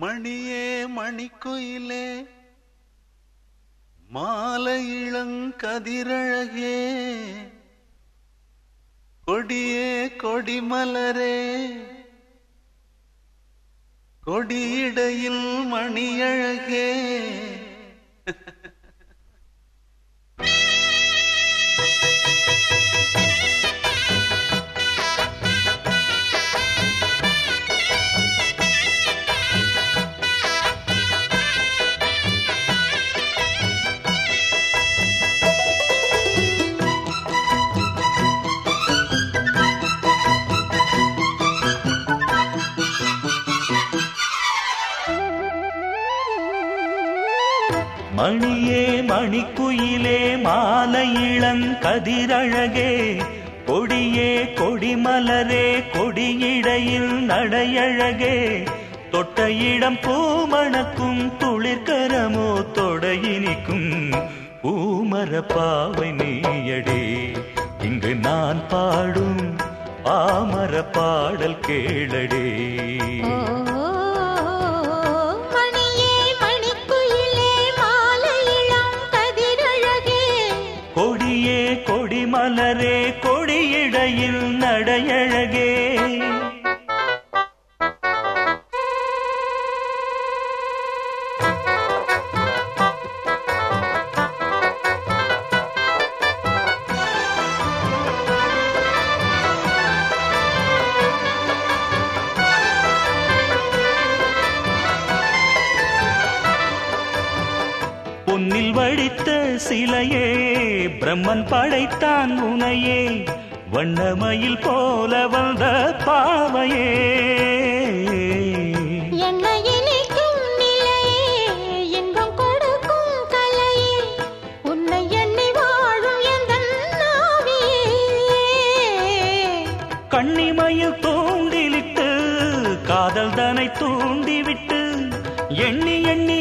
மணியே மணிக்குயிலே மாலை இளங்கதிரழகே கொடியே கொடிமலரே கொடியிடையில் மணியழகே. மணியே மணிக்குயிலே மாலை இளங்கதிரழகே கொடியே கொடிமலரே கொடியிடையில் நடையழகே. தொட்டையிடம் பூமணக்கும் துளிர்கரமோ தொடையினிக்கும் பூமர பாவை நீயடே. இங்கு நான் பாடும் பாமர பாடல் கேளடே. கொடிமலரே கொடியிடையில் நடையழகே. பொன்னில் வடித்த சிலையே பிரம்மன் படைத்தான் உனையே வண்ணமயில் போல வந்த பாவையே. கண்ணிமயில் தூண்டிலிட்டு காதல் தனை தூண்டிவிட்டு எண்ணி எண்ணி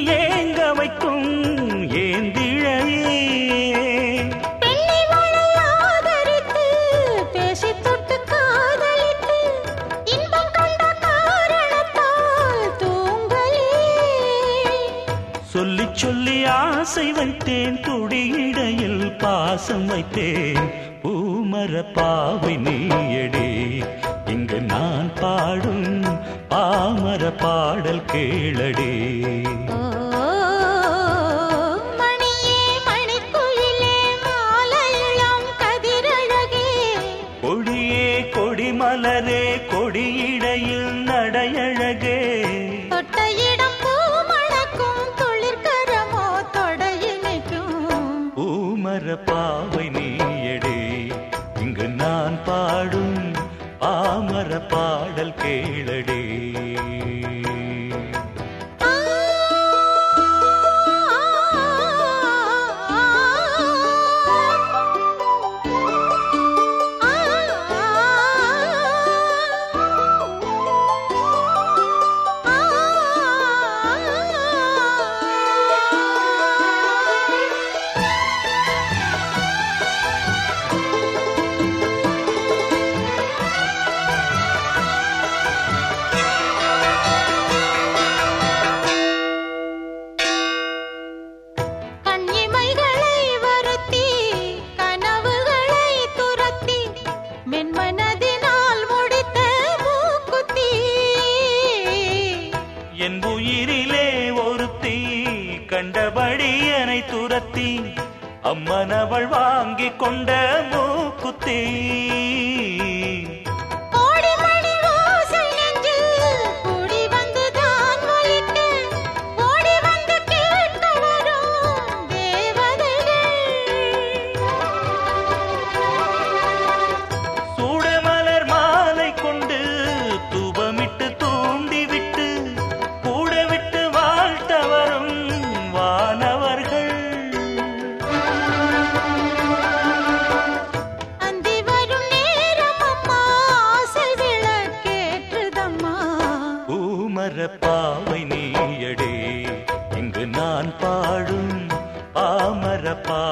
சொல்லி சொல்லி ஆசை வைத்தேன் துடியிடையில் பாசம் வைத்தேன். பூமர பாவை நீயடே இங்கு நான் பாடும் பாமர பாடல் கேளடே. கொடியே கொடிமலரே கொடியிடையில் நடையழகே. தொட்ட பாடும் பாமர பாடல் கேளடே. கண்டபடி என்னை துரத்தி அம்மன் அவள் வாங்கி கொண்ட மூக்குத்தீ.